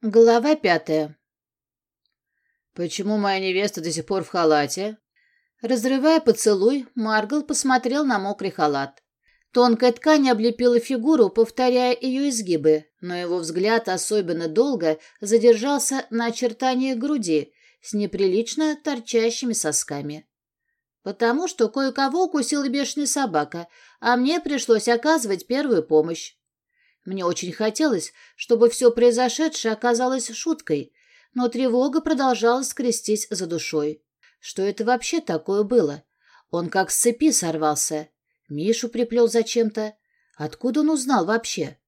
Глава пятая. «Почему моя невеста до сих пор в халате?» Разрывая поцелуй, Маргал посмотрел на мокрый халат. Тонкая ткань облепила фигуру, повторяя ее изгибы, но его взгляд особенно долго задержался на очертаниях груди с неприлично торчащими сосками. «Потому что кое-кого укусила бешеная собака, а мне пришлось оказывать первую помощь. Мне очень хотелось, чтобы все произошедшее оказалось шуткой, но тревога продолжала скрестись за душой. Что это вообще такое было? Он как с цепи сорвался. Мишу приплел зачем-то. Откуда он узнал вообще?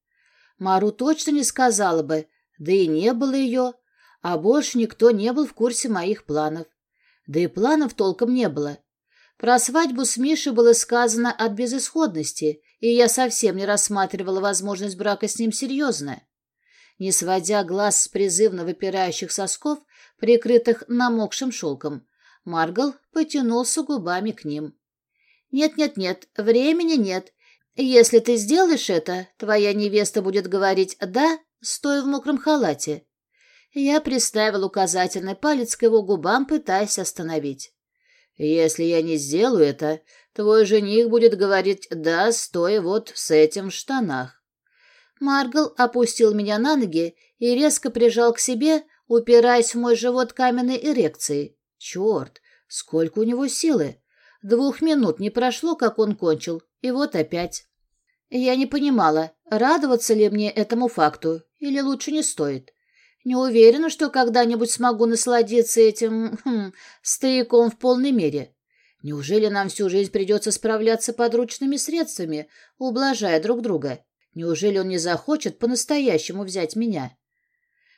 Мару точно не сказала бы, да и не было ее, а больше никто не был в курсе моих планов. Да и планов толком не было. Про свадьбу с Мишей было сказано от безысходности, и я совсем не рассматривала возможность брака с ним серьезно. Не сводя глаз с призывно выпирающих сосков, прикрытых намокшим шелком, Маргал потянулся губами к ним. «Нет-нет-нет, времени нет. Если ты сделаешь это, твоя невеста будет говорить «да», стоя в мокром халате». Я приставил указательный палец к его губам, пытаясь остановить. Если я не сделаю это, твой жених будет говорить «да», стоя вот с этим в штанах. Маргал опустил меня на ноги и резко прижал к себе, упираясь в мой живот каменной эрекцией. Черт, сколько у него силы! Двух минут не прошло, как он кончил, и вот опять. Я не понимала, радоваться ли мне этому факту, или лучше не стоит. Не уверена, что когда-нибудь смогу насладиться этим хм, стояком в полной мере. Неужели нам всю жизнь придется справляться подручными средствами, ублажая друг друга? Неужели он не захочет по-настоящему взять меня?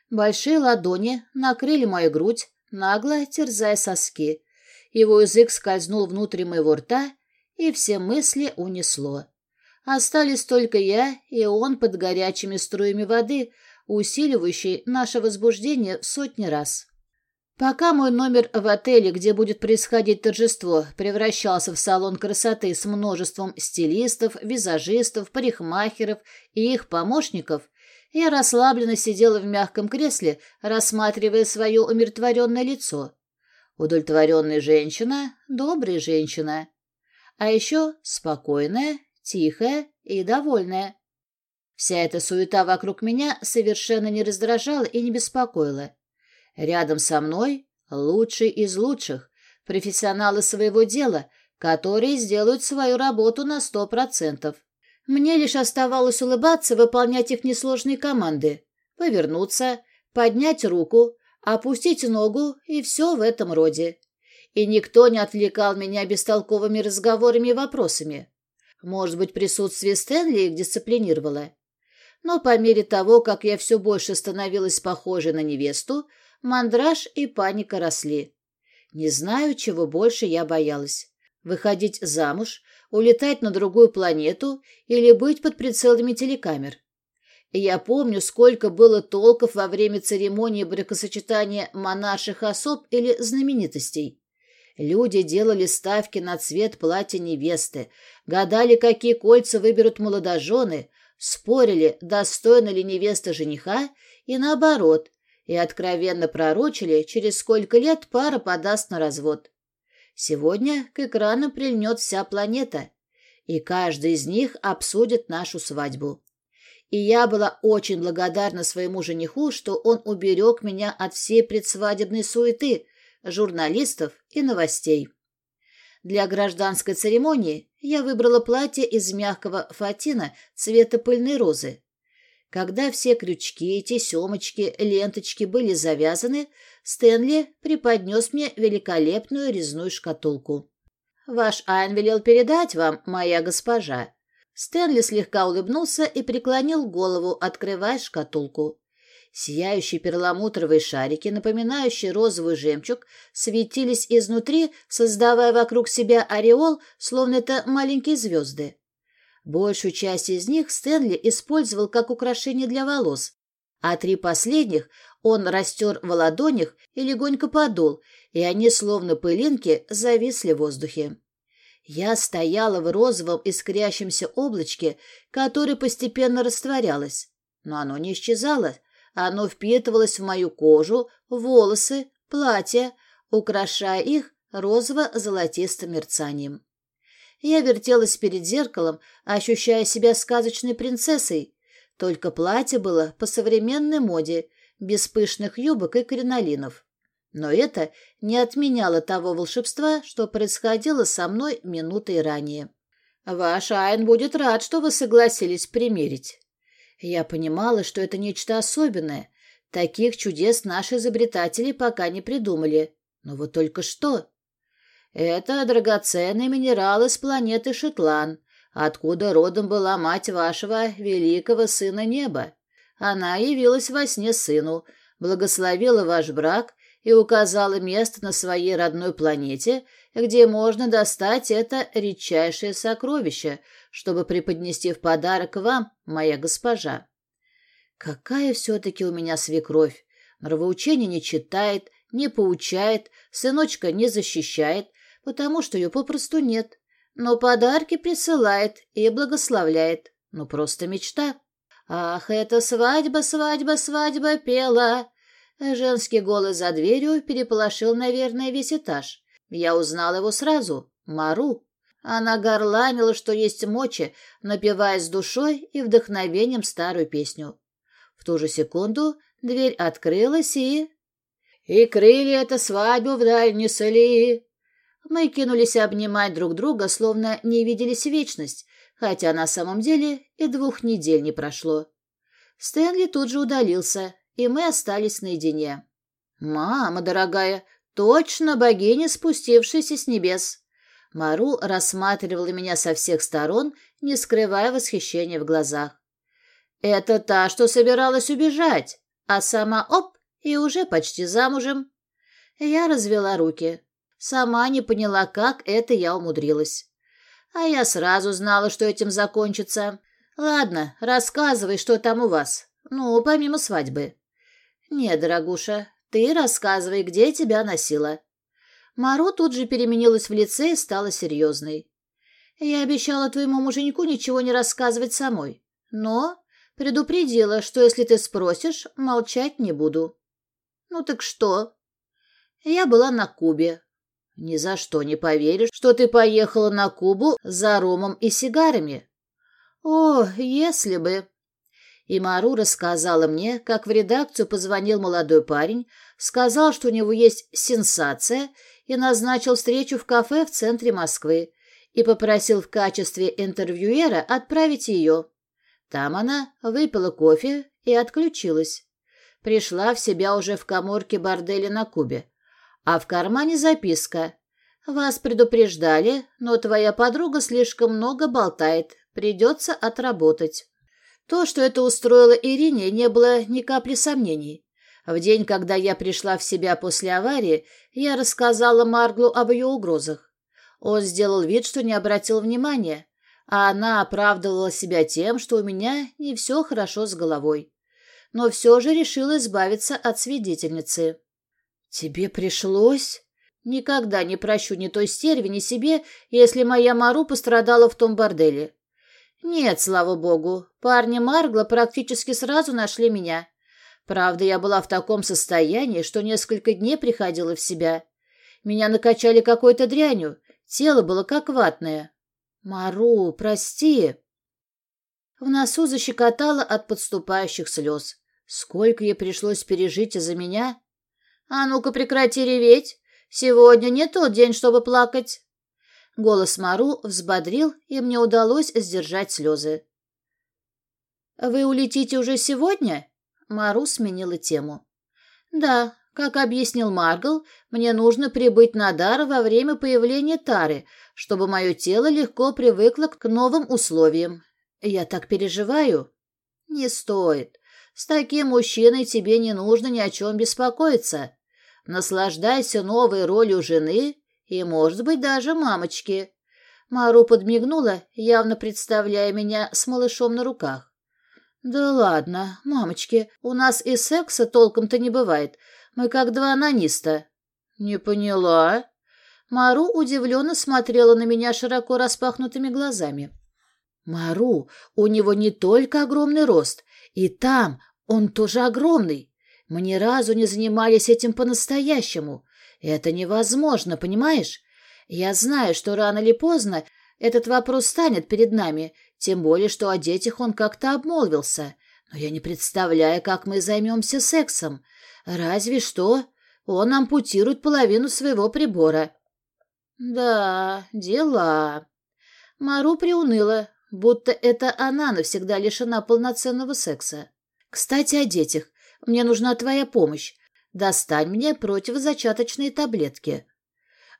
Большие ладони накрыли мою грудь, нагло терзая соски. Его язык скользнул внутрь моего рта, и все мысли унесло. Остались только я и он под горячими струями воды, усиливающий наше возбуждение сотни раз. Пока мой номер в отеле, где будет происходить торжество, превращался в салон красоты с множеством стилистов, визажистов, парикмахеров и их помощников, я расслабленно сидела в мягком кресле, рассматривая свое умиротворенное лицо. Удовлетворенная женщина, добрая женщина. А еще спокойная, тихая и довольная. Вся эта суета вокруг меня совершенно не раздражала и не беспокоила. Рядом со мной лучший из лучших, профессионалы своего дела, которые сделают свою работу на сто процентов. Мне лишь оставалось улыбаться, выполнять их несложные команды. Повернуться, поднять руку, опустить ногу и все в этом роде. И никто не отвлекал меня бестолковыми разговорами и вопросами. Может быть, присутствие Стэнли их дисциплинировало но по мере того, как я все больше становилась похожей на невесту, мандраж и паника росли. Не знаю, чего больше я боялась. Выходить замуж, улетать на другую планету или быть под прицелами телекамер. Я помню, сколько было толков во время церемонии бракосочетания монарших особ или знаменитостей. Люди делали ставки на цвет платья невесты, гадали, какие кольца выберут молодожены, спорили, достойна ли невеста жениха, и наоборот, и откровенно пророчили, через сколько лет пара подаст на развод. Сегодня к экранам прильнет вся планета, и каждый из них обсудит нашу свадьбу. И я была очень благодарна своему жениху, что он уберег меня от всей предсвадебной суеты, журналистов и новостей. Для гражданской церемонии я выбрала платье из мягкого фатина цвета пыльной розы. Когда все крючки, тесемочки, ленточки были завязаны, Стэнли преподнес мне великолепную резную шкатулку. «Ваш Айн велел передать вам, моя госпожа». Стэнли слегка улыбнулся и преклонил голову, открывая шкатулку. Сияющие перламутровые шарики, напоминающие розовый жемчуг, светились изнутри, создавая вокруг себя ореол, словно это маленькие звезды. Большую часть из них Стэнли использовал как украшение для волос, а три последних он растер в ладонях и легонько подул, и они, словно пылинки, зависли в воздухе. Я стояла в розовом искрящемся облачке, которое постепенно растворялось, но оно не исчезало, Оно впитывалось в мою кожу, волосы, платье, украшая их розово-золотистым мерцанием. Я вертелась перед зеркалом, ощущая себя сказочной принцессой, только платье было по современной моде, без пышных юбок и кринолинов. Но это не отменяло того волшебства, что происходило со мной минутой ранее. «Ваш Айн будет рад, что вы согласились примерить». Я понимала, что это нечто особенное. Таких чудес наши изобретатели пока не придумали. Но вот только что. Это драгоценный минерал из планеты Шетлан, откуда родом была мать вашего великого сына неба. Она явилась во сне сыну, благословила ваш брак и указала место на своей родной планете, где можно достать это редчайшее сокровище, чтобы преподнести в подарок вам, моя госпожа. Какая все-таки у меня свекровь! Нравоучение не читает, не поучает, сыночка не защищает, потому что ее попросту нет но подарки присылает и благословляет. Ну, просто мечта. «Ах, это свадьба, свадьба, свадьба пела!» Женский голос за дверью переполошил, наверное, весь этаж. Я узнал его сразу. Мару. Она горланила, что есть мочи, напевая с душой и вдохновением старую песню. В ту же секунду дверь открылась и... «И крылья это свадьбу вдаль несли, мы кинулись обнимать друг друга, словно не виделись вечность, хотя на самом деле и двух недель не прошло. Стэнли тут же удалился, и мы остались наедине. «Мама дорогая, точно богиня, спустившаяся с небес!» Мару рассматривала меня со всех сторон, не скрывая восхищения в глазах. «Это та, что собиралась убежать, а сама оп, и уже почти замужем». Я развела руки. Сама не поняла, как это я умудрилась. А я сразу знала, что этим закончится. Ладно, рассказывай, что там у вас. Ну, помимо свадьбы. Нет, дорогуша, ты рассказывай, где тебя носила. Мару тут же переменилась в лице и стала серьезной. Я обещала твоему муженьку ничего не рассказывать самой, но предупредила, что если ты спросишь, молчать не буду. Ну так что? Я была на Кубе, «Ни за что не поверишь, что ты поехала на Кубу за ромом и сигарами». «О, если бы...» И Мару рассказала мне, как в редакцию позвонил молодой парень, сказал, что у него есть сенсация, и назначил встречу в кафе в центре Москвы, и попросил в качестве интервьюера отправить ее. Там она выпила кофе и отключилась. Пришла в себя уже в коморке борделя на Кубе а в кармане записка. «Вас предупреждали, но твоя подруга слишком много болтает, придется отработать». То, что это устроило Ирине, не было ни капли сомнений. В день, когда я пришла в себя после аварии, я рассказала Марглу об ее угрозах. Он сделал вид, что не обратил внимания, а она оправдывала себя тем, что у меня не все хорошо с головой. Но все же решила избавиться от свидетельницы. «Тебе пришлось?» «Никогда не прощу ни той стерви, ни себе, если моя Мару пострадала в том борделе». «Нет, слава богу, парни Маргла практически сразу нашли меня. Правда, я была в таком состоянии, что несколько дней приходила в себя. Меня накачали какой-то дрянью, тело было как ватное». «Мару, прости». В носу защекотало от подступающих слез. Сколько ей пришлось пережить из-за меня, «А ну-ка прекрати реветь! Сегодня не тот день, чтобы плакать!» Голос Мару взбодрил, и мне удалось сдержать слезы. «Вы улетите уже сегодня?» Мару сменила тему. «Да, как объяснил Маргл, мне нужно прибыть на дар во время появления Тары, чтобы мое тело легко привыкло к новым условиям. Я так переживаю». «Не стоит. С таким мужчиной тебе не нужно ни о чем беспокоиться. Наслаждайся новой ролью жены и, может быть, даже мамочки. Мару подмигнула, явно представляя меня с малышом на руках. «Да ладно, мамочки, у нас и секса толком-то не бывает. Мы как два анониста». «Не поняла». Мару удивленно смотрела на меня широко распахнутыми глазами. «Мару, у него не только огромный рост, и там Он тоже огромный. Мы ни разу не занимались этим по-настоящему. Это невозможно, понимаешь? Я знаю, что рано или поздно этот вопрос станет перед нами, тем более, что о детях он как-то обмолвился. Но я не представляю, как мы займемся сексом. Разве что он ампутирует половину своего прибора. Да, дела. Мару приуныла, будто это она навсегда лишена полноценного секса. Кстати, о детях. Мне нужна твоя помощь. Достань мне противозачаточные таблетки.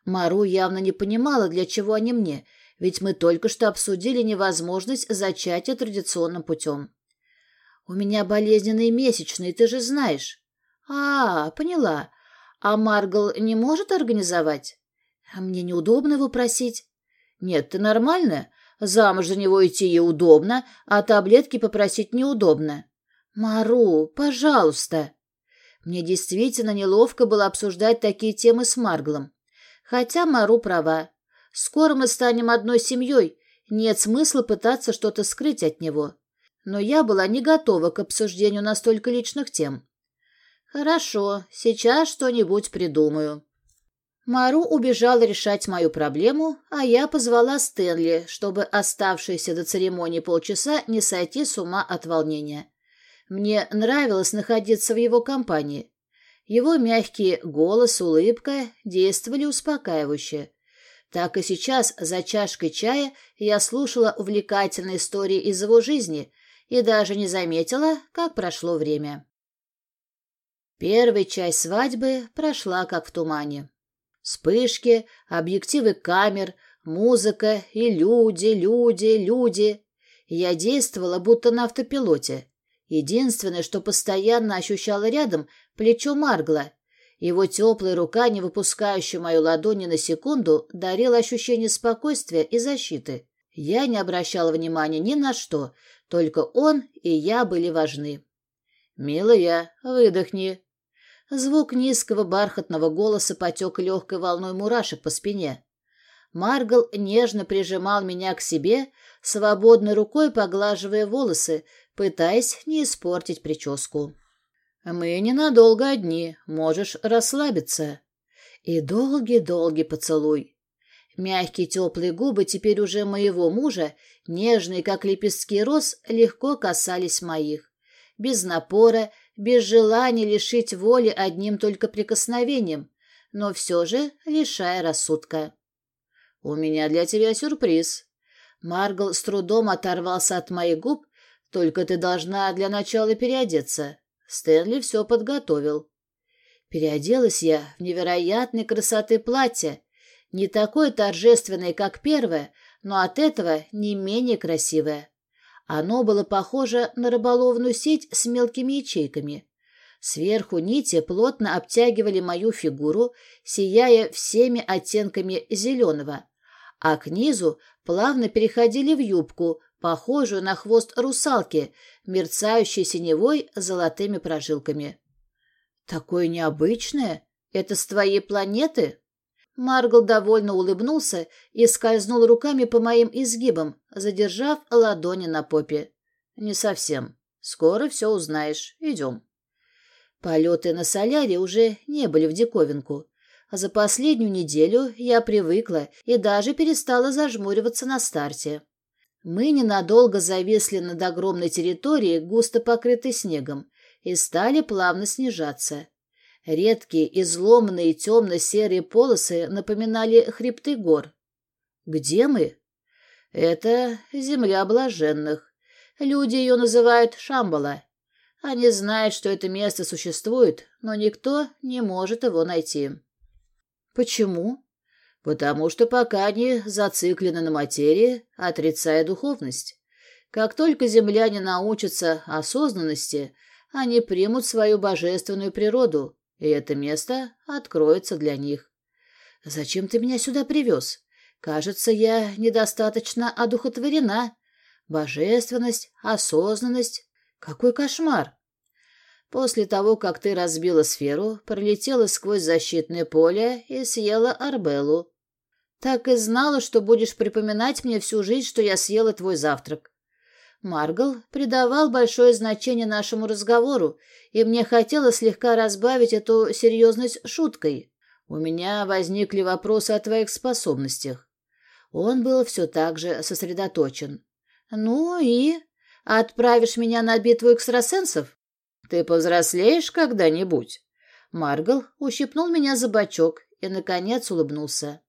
Мару явно не понимала, для чего они мне, ведь мы только что обсудили невозможность зачатия традиционным путем. У меня болезненные месячные, ты же знаешь. А, поняла. А Маргл не может организовать? А мне неудобно его просить. Нет, ты нормальная? Замуж за него идти ей удобно, а таблетки попросить неудобно. Мару, пожалуйста. Мне действительно неловко было обсуждать такие темы с Марглом. Хотя Мару права. Скоро мы станем одной семьей, нет смысла пытаться что-то скрыть от него. Но я была не готова к обсуждению настолько личных тем. Хорошо, сейчас что-нибудь придумаю. Мару убежала решать мою проблему, а я позвала Стэнли, чтобы оставшиеся до церемонии полчаса не сойти с ума от волнения. Мне нравилось находиться в его компании. Его мягкий голос, улыбка действовали успокаивающе. Так и сейчас, за чашкой чая, я слушала увлекательные истории из его жизни и даже не заметила, как прошло время. Первая часть свадьбы прошла как в тумане. Вспышки, объективы камер, музыка и люди, люди, люди. Я действовала будто на автопилоте. Единственное, что постоянно ощущала рядом, плечо Маргла. Его теплая рука, не выпускающая мою ладонь на секунду, дарила ощущение спокойствия и защиты. Я не обращала внимания ни на что, только он и я были важны. «Милая, выдохни». Звук низкого бархатного голоса потек легкой волной мурашек по спине. Маргал нежно прижимал меня к себе, свободной рукой поглаживая волосы, пытаясь не испортить прическу. «Мы ненадолго одни, можешь расслабиться». И долгий-долгий поцелуй. Мягкие теплые губы теперь уже моего мужа, нежные, как лепестки роз, легко касались моих. Без напора, без желания лишить воли одним только прикосновением, но все же лишая рассудка. «У меня для тебя сюрприз». Маргл с трудом оторвался от моих губ только ты должна для начала переодеться. Стэнли все подготовил. Переоделась я в невероятной красоты платье, не такое торжественное, как первое, но от этого не менее красивое. Оно было похоже на рыболовную сеть с мелкими ячейками. Сверху нити плотно обтягивали мою фигуру, сияя всеми оттенками зеленого, а к низу плавно переходили в юбку, похожую на хвост русалки, мерцающей синевой золотыми прожилками. «Такое необычное? Это с твоей планеты?» Маргл довольно улыбнулся и скользнул руками по моим изгибам, задержав ладони на попе. «Не совсем. Скоро все узнаешь. Идем». Полеты на соляре уже не были в диковинку. За последнюю неделю я привыкла и даже перестала зажмуриваться на старте. Мы ненадолго зависли над огромной территорией, густо покрытой снегом, и стали плавно снижаться. Редкие, изломанные темно-серые полосы напоминали хребты гор. Где мы? Это земля блаженных. Люди ее называют Шамбала. Они знают, что это место существует, но никто не может его найти. Почему? Потому что пока они зациклены на материи, отрицая духовность. Как только земляне научатся осознанности, они примут свою божественную природу, и это место откроется для них. Зачем ты меня сюда привез? Кажется, я недостаточно одухотворена. Божественность, осознанность. Какой кошмар! После того, как ты разбила сферу, пролетела сквозь защитное поле и съела Арбеллу. Так и знала, что будешь припоминать мне всю жизнь, что я съела твой завтрак. Маргал придавал большое значение нашему разговору, и мне хотелось слегка разбавить эту серьезность шуткой. У меня возникли вопросы о твоих способностях. Он был все так же сосредоточен. «Ну и? Отправишь меня на битву экстрасенсов? Ты повзрослеешь когда-нибудь?» Маргал ущипнул меня за бочок и, наконец, улыбнулся.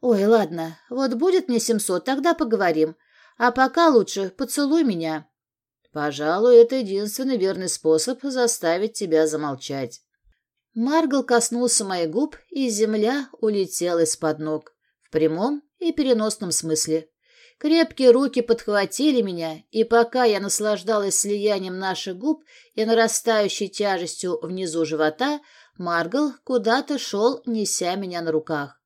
«Ой, ладно, вот будет мне семьсот, тогда поговорим. А пока лучше поцелуй меня». «Пожалуй, это единственный верный способ заставить тебя замолчать». Маргал коснулся моих губ, и земля улетела из-под ног. В прямом и переносном смысле. Крепкие руки подхватили меня, и пока я наслаждалась слиянием наших губ и нарастающей тяжестью внизу живота, Маргал куда-то шел, неся меня на руках.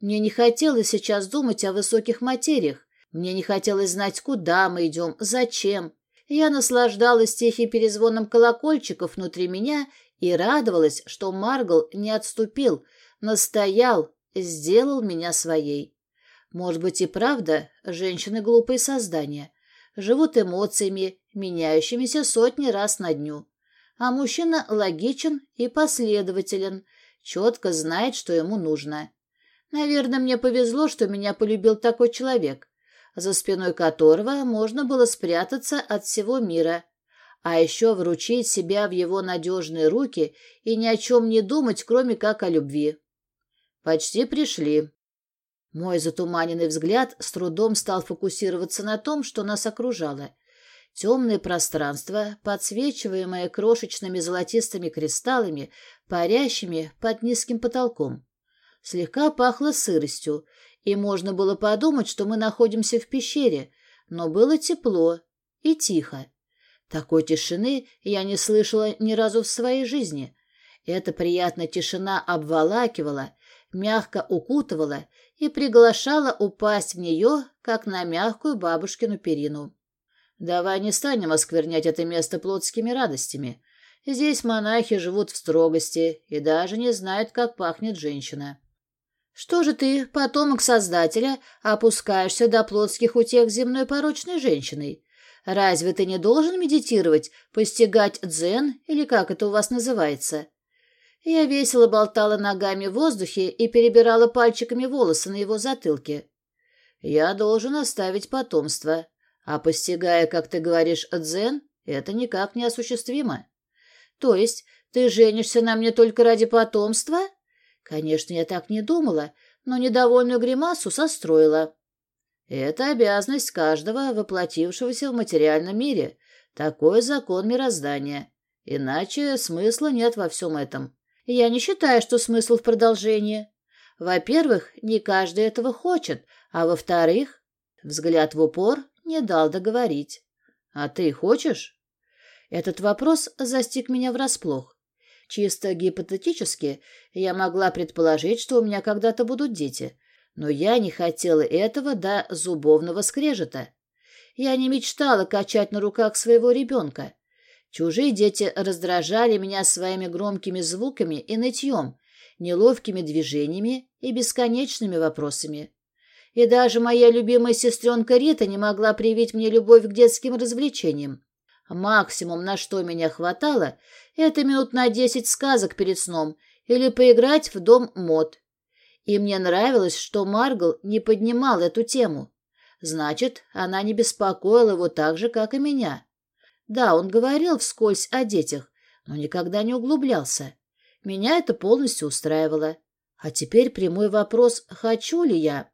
Мне не хотелось сейчас думать о высоких материях, мне не хотелось знать, куда мы идем, зачем. Я наслаждалась тихим перезвоном колокольчиков внутри меня и радовалась, что Маргал не отступил, настоял, сделал меня своей. Может быть и правда, женщины глупые создания, живут эмоциями, меняющимися сотни раз на дню. А мужчина логичен и последователен, четко знает, что ему нужно. Наверное, мне повезло, что меня полюбил такой человек за спиной которого можно было спрятаться от всего мира, а еще вручить себя в его надежные руки и ни о чем не думать, кроме как о любви. Почти пришли. Мой затуманенный взгляд с трудом стал фокусироваться на том, что нас окружало. Темное пространство, подсвечиваемое крошечными золотистыми кристаллами, парящими под низким потолком. Слегка пахло сыростью, и можно было подумать, что мы находимся в пещере, но было тепло и тихо. Такой тишины я не слышала ни разу в своей жизни. Эта приятная тишина обволакивала, мягко укутывала и приглашала упасть в нее, как на мягкую бабушкину перину. Давай не станем осквернять это место плотскими радостями. Здесь монахи живут в строгости и даже не знают, как пахнет женщина. Что же ты, потомок Создателя, опускаешься до плотских утех земной порочной женщиной? Разве ты не должен медитировать, постигать дзен, или как это у вас называется?» Я весело болтала ногами в воздухе и перебирала пальчиками волосы на его затылке. «Я должен оставить потомство, а постигая, как ты говоришь, дзен, это никак не осуществимо. То есть ты женишься на мне только ради потомства?» Конечно, я так не думала, но недовольную гримасу состроила. Это обязанность каждого, воплотившегося в материальном мире. Такой закон мироздания. Иначе смысла нет во всем этом. Я не считаю, что смысл в продолжении. Во-первых, не каждый этого хочет, а во-вторых, взгляд в упор не дал договорить. А ты хочешь? Этот вопрос застиг меня врасплох. Чисто гипотетически я могла предположить, что у меня когда-то будут дети, но я не хотела этого до зубовного скрежета. Я не мечтала качать на руках своего ребенка. Чужие дети раздражали меня своими громкими звуками и нытьем, неловкими движениями и бесконечными вопросами. И даже моя любимая сестренка Рита не могла привить мне любовь к детским развлечениям. Максимум, на что меня хватало, это минут на десять сказок перед сном или поиграть в дом мод. И мне нравилось, что Маргл не поднимал эту тему. Значит, она не беспокоила его так же, как и меня. Да, он говорил вскользь о детях, но никогда не углублялся. Меня это полностью устраивало. А теперь прямой вопрос, хочу ли я?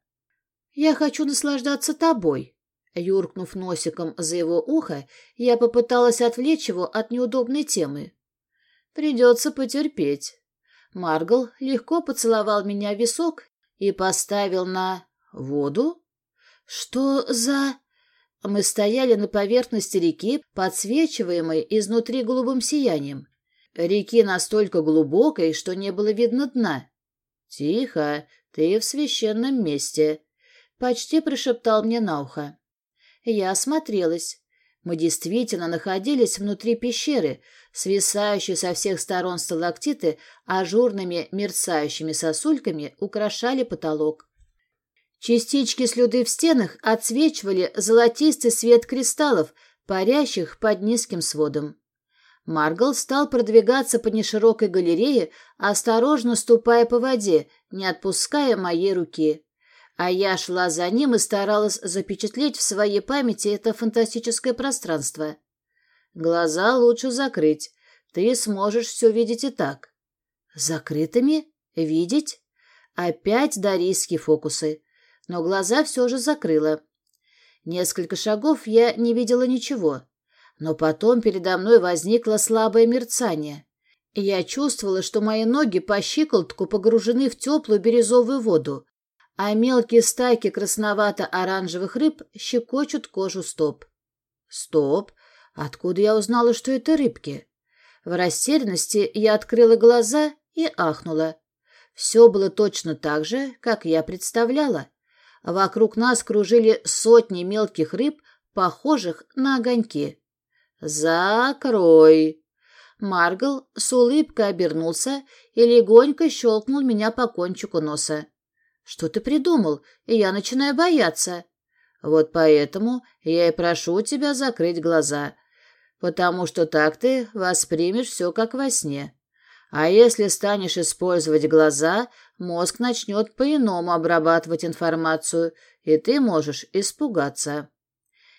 Я хочу наслаждаться тобой, Юркнув носиком за его ухо, я попыталась отвлечь его от неудобной темы. «Придется потерпеть». Маргл легко поцеловал меня в висок и поставил на... воду? «Что за...» Мы стояли на поверхности реки, подсвечиваемой изнутри голубым сиянием. Реки настолько глубокой, что не было видно дна. «Тихо, ты в священном месте», — почти прошептал мне на ухо. Я осмотрелась. Мы действительно находились внутри пещеры, свисающие со всех сторон сталактиты ажурными мерцающими сосульками украшали потолок. Частички слюды в стенах отсвечивали золотистый свет кристаллов, парящих под низким сводом. Маргал стал продвигаться по неширокой галерее, осторожно ступая по воде, не отпуская моей руки. А я шла за ним и старалась запечатлеть в своей памяти это фантастическое пространство. Глаза лучше закрыть. Ты сможешь все видеть и так. Закрытыми? Видеть? Опять дарийские фокусы. Но глаза все же закрыла. Несколько шагов я не видела ничего. Но потом передо мной возникло слабое мерцание. Я чувствовала, что мои ноги по щиколотку погружены в теплую бирюзовую воду, а мелкие стайки красновато-оранжевых рыб щекочут кожу стоп. Стоп! Откуда я узнала, что это рыбки? В растерянности я открыла глаза и ахнула. Все было точно так же, как я представляла. Вокруг нас кружили сотни мелких рыб, похожих на огоньки. «Закрой!» Маргл с улыбкой обернулся и легонько щелкнул меня по кончику носа. «Что ты придумал? И я начинаю бояться». «Вот поэтому я и прошу тебя закрыть глаза, потому что так ты воспримешь все как во сне. А если станешь использовать глаза, мозг начнет по-иному обрабатывать информацию, и ты можешь испугаться».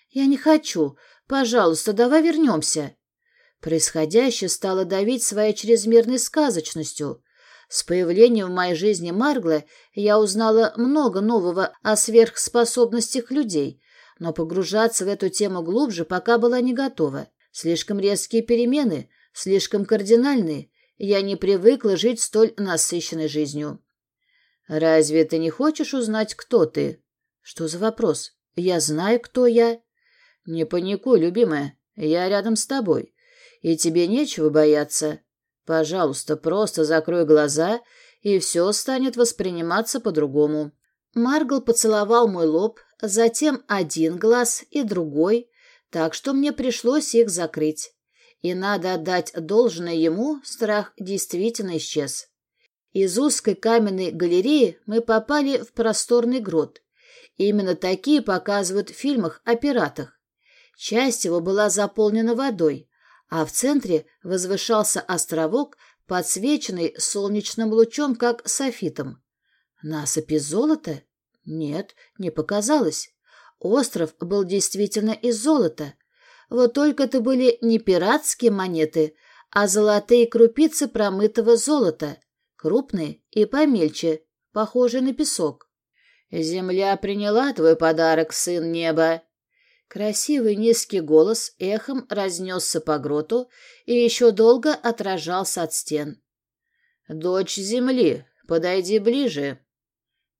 «Я не хочу. Пожалуйста, давай вернемся». Происходящее стало давить своей чрезмерной сказочностью. С появлением в моей жизни Маргла я узнала много нового о сверхспособностях людей, но погружаться в эту тему глубже пока была не готова. Слишком резкие перемены, слишком кардинальные. Я не привыкла жить столь насыщенной жизнью. «Разве ты не хочешь узнать, кто ты?» «Что за вопрос? Я знаю, кто я». «Не паникуй, любимая, я рядом с тобой, и тебе нечего бояться. Пожалуйста, просто закрой глаза, и все станет восприниматься по-другому». Маргл поцеловал мой лоб, затем один глаз и другой, так что мне пришлось их закрыть. И надо отдать должное ему, страх действительно исчез. Из узкой каменной галереи мы попали в просторный грот. Именно такие показывают в фильмах о пиратах. Часть его была заполнена водой, а в центре возвышался островок, подсвеченный солнечным лучом, как софитом. Насыпь из золота? Нет, не показалось. Остров был действительно из золота. Вот только это были не пиратские монеты, а золотые крупицы промытого золота, крупные и помельче, похожие на песок. «Земля приняла твой подарок, сын неба», Красивый низкий голос эхом разнесся по гроту и еще долго отражался от стен. «Дочь земли, подойди ближе».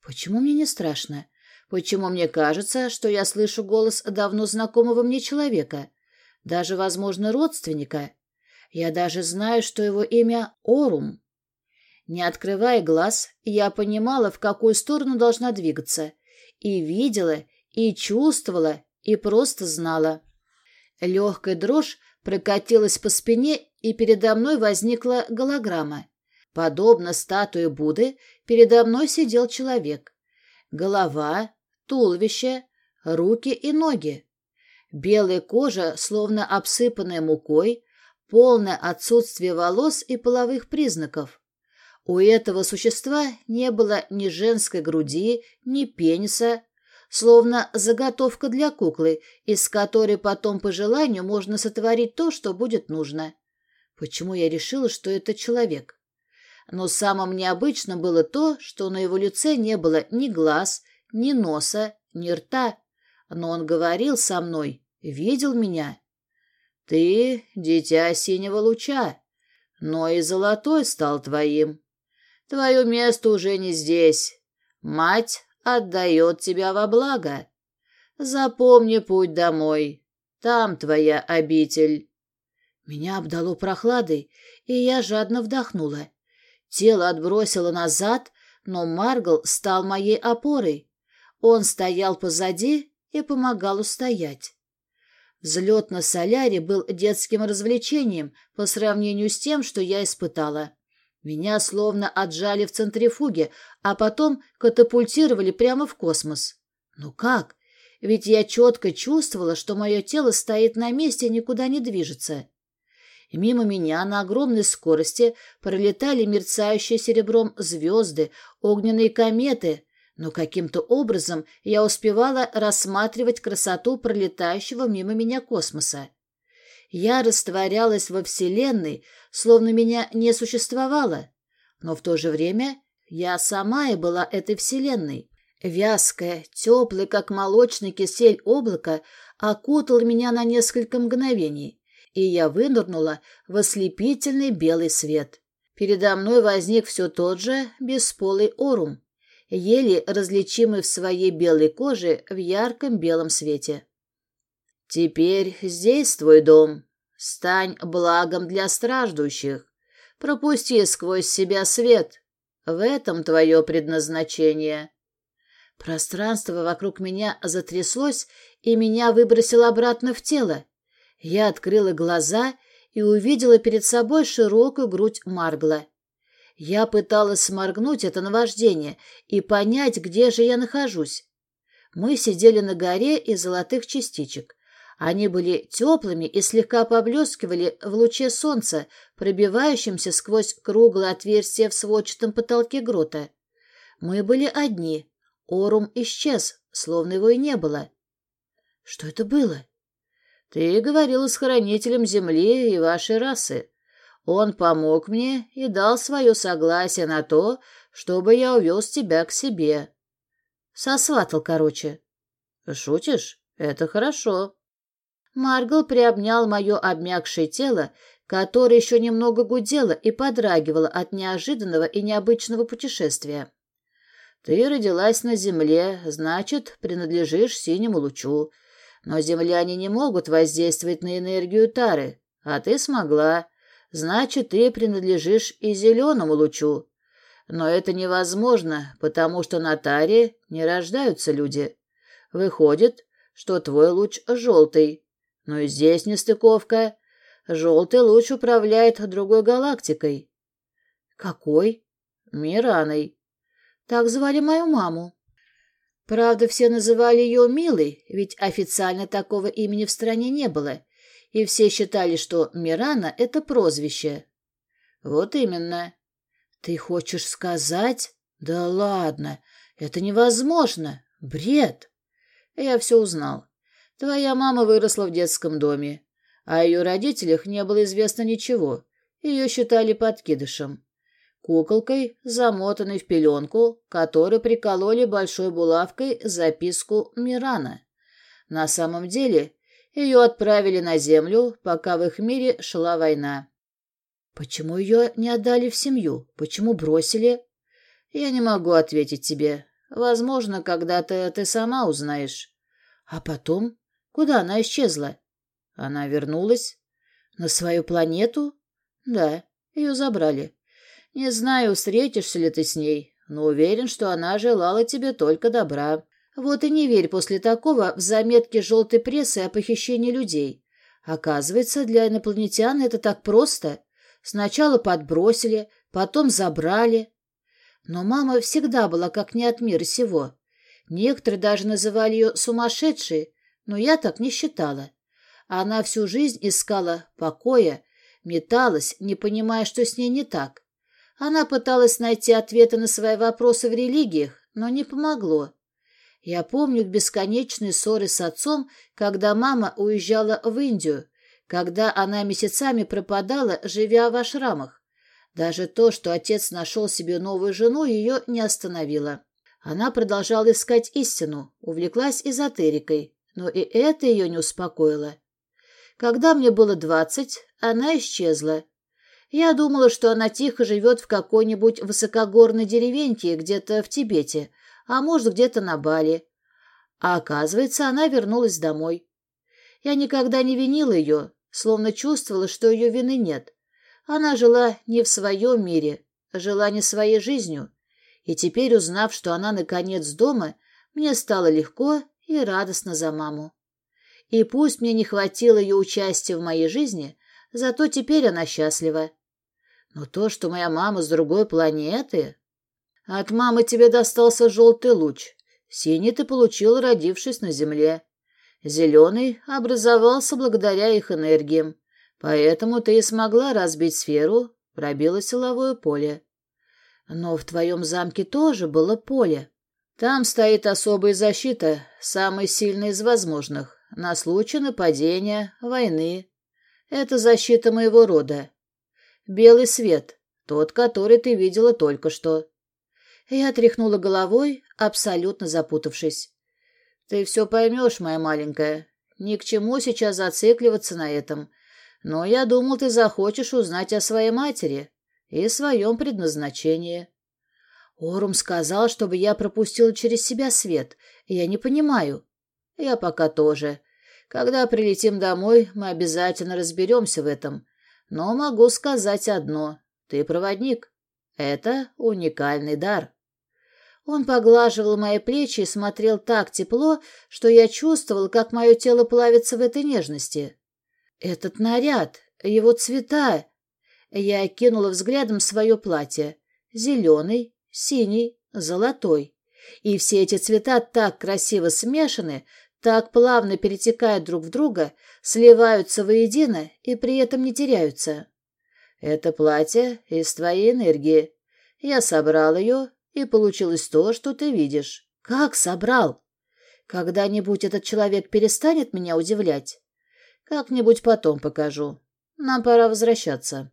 «Почему мне не страшно? Почему мне кажется, что я слышу голос давно знакомого мне человека, даже, возможно, родственника? Я даже знаю, что его имя Орум». Не открывая глаз, я понимала, в какую сторону должна двигаться, и видела, и чувствовала, и просто знала. Легкая дрожь прокатилась по спине, и передо мной возникла голограмма. Подобно статуе Будды, передо мной сидел человек. Голова, туловище, руки и ноги. Белая кожа, словно обсыпанная мукой, полное отсутствие волос и половых признаков. У этого существа не было ни женской груди, ни пениса, словно заготовка для куклы, из которой потом по желанию можно сотворить то, что будет нужно. Почему я решила, что это человек? Но самым необычным было то, что на его лице не было ни глаз, ни носа, ни рта. Но он говорил со мной, видел меня. «Ты — дитя синего луча, но и золотой стал твоим. Твое место уже не здесь. Мать отдает тебя во благо. Запомни путь домой. Там твоя обитель. Меня обдало прохладой, и я жадно вдохнула. Тело отбросило назад, но Маргл стал моей опорой. Он стоял позади и помогал устоять. Взлет на соляре был детским развлечением по сравнению с тем, что я испытала. Меня словно отжали в центрифуге, а потом катапультировали прямо в космос. Ну как? ведь я четко чувствовала, что мое тело стоит на месте и никуда не движется. Мимо меня на огромной скорости пролетали мерцающие серебром звезды, огненные кометы, но каким-то образом я успевала рассматривать красоту пролетающего мимо меня космоса. Я растворялась во Вселенной, словно меня не существовало, но в то же время я сама и была этой Вселенной. Вязкое, теплое, как молочный кисель облако, окутало меня на несколько мгновений и я вынырнула в ослепительный белый свет. Передо мной возник все тот же бесполый орум, еле различимый в своей белой коже в ярком белом свете. «Теперь здесь твой дом. Стань благом для страждущих. Пропусти сквозь себя свет. В этом твое предназначение». Пространство вокруг меня затряслось, и меня выбросило обратно в тело. Я открыла глаза и увидела перед собой широкую грудь Маргла. Я пыталась сморгнуть это наваждение и понять, где же я нахожусь. Мы сидели на горе из золотых частичек. Они были теплыми и слегка поблескивали в луче солнца, пробивающемся сквозь круглое отверстие в сводчатом потолке грота. Мы были одни. Орум исчез, словно его и не было. Что это было? Ты говорила с хранителем земли и вашей расы. Он помог мне и дал свое согласие на то, чтобы я увез тебя к себе. Сосватал, короче. Шутишь? Это хорошо. Маргл приобнял мое обмякшее тело, которое еще немного гудело и подрагивало от неожиданного и необычного путешествия. Ты родилась на земле, значит, принадлежишь синему лучу. Но земляне не могут воздействовать на энергию Тары, а ты смогла. Значит, ты принадлежишь и зеленому лучу. Но это невозможно, потому что на Таре не рождаются люди. Выходит, что твой луч желтый. Но и здесь нестыковка. Желтый луч управляет другой галактикой. Какой? Мираной. Так звали мою маму. Правда, все называли ее Милой, ведь официально такого имени в стране не было, и все считали, что Мирана — это прозвище. Вот именно. Ты хочешь сказать? Да ладно, это невозможно. Бред. Я все узнал. Твоя мама выросла в детском доме. О ее родителях не было известно ничего. Ее считали подкидышем куколкой, замотанной в пеленку, которой прикололи большой булавкой записку Мирана. На самом деле ее отправили на землю, пока в их мире шла война. Почему ее не отдали в семью? Почему бросили? Я не могу ответить тебе. Возможно, когда-то ты сама узнаешь. А потом? Куда она исчезла? Она вернулась. На свою планету? Да, ее забрали. Не знаю, встретишься ли ты с ней, но уверен, что она желала тебе только добра. Вот и не верь после такого в заметки желтой прессы о похищении людей. Оказывается, для инопланетян это так просто. Сначала подбросили, потом забрали. Но мама всегда была как не от мира сего. Некоторые даже называли ее сумасшедшей, но я так не считала. Она всю жизнь искала покоя, металась, не понимая, что с ней не так. Она пыталась найти ответы на свои вопросы в религиях, но не помогло. Я помню бесконечные ссоры с отцом, когда мама уезжала в Индию, когда она месяцами пропадала, живя в ашрамах. Даже то, что отец нашел себе новую жену, ее не остановило. Она продолжала искать истину, увлеклась эзотерикой, но и это ее не успокоило. Когда мне было двадцать, она исчезла, я думала, что она тихо живет в какой-нибудь высокогорной деревеньке где-то в Тибете, а может, где-то на Бали. А оказывается, она вернулась домой. Я никогда не винила ее, словно чувствовала, что ее вины нет. Она жила не в своем мире, жила не своей жизнью. И теперь, узнав, что она наконец дома, мне стало легко и радостно за маму. И пусть мне не хватило ее участия в моей жизни, зато теперь она счастлива. Но то, что моя мама с другой планеты... От мамы тебе достался желтый луч. Синий ты получил, родившись на Земле. Зеленый образовался благодаря их энергиям, поэтому ты и смогла разбить сферу, пробила силовое поле. Но в твоем замке тоже было поле. Там стоит особая защита, самая сильная из возможных, на случай нападения, войны. Это защита моего рода. Белый свет, тот, который ты видела только что. Я тряхнула головой, абсолютно запутавшись. Ты все поймешь, моя маленькая. Ни к чему сейчас зацикливаться на этом. Но я думал, ты захочешь узнать о своей матери и своем предназначении. Орум сказал, чтобы я пропустила через себя свет. Я не понимаю. Я пока тоже. Когда прилетим домой, мы обязательно разберемся в этом. Но могу сказать одно. Ты проводник. Это уникальный дар. Он поглаживал мои плечи и смотрел так тепло, что я чувствовал, как мое тело плавится в этой нежности. Этот наряд, его цвета. Я окинула взглядом свое платье. Зеленый, синий, золотой. И все эти цвета так красиво смешаны, так плавно перетекают друг в друга, сливаются воедино и при этом не теряются. Это платье из твоей энергии. Я собрал ее, и получилось то, что ты видишь. Как собрал? Когда-нибудь этот человек перестанет меня удивлять? Как-нибудь потом покажу. Нам пора возвращаться.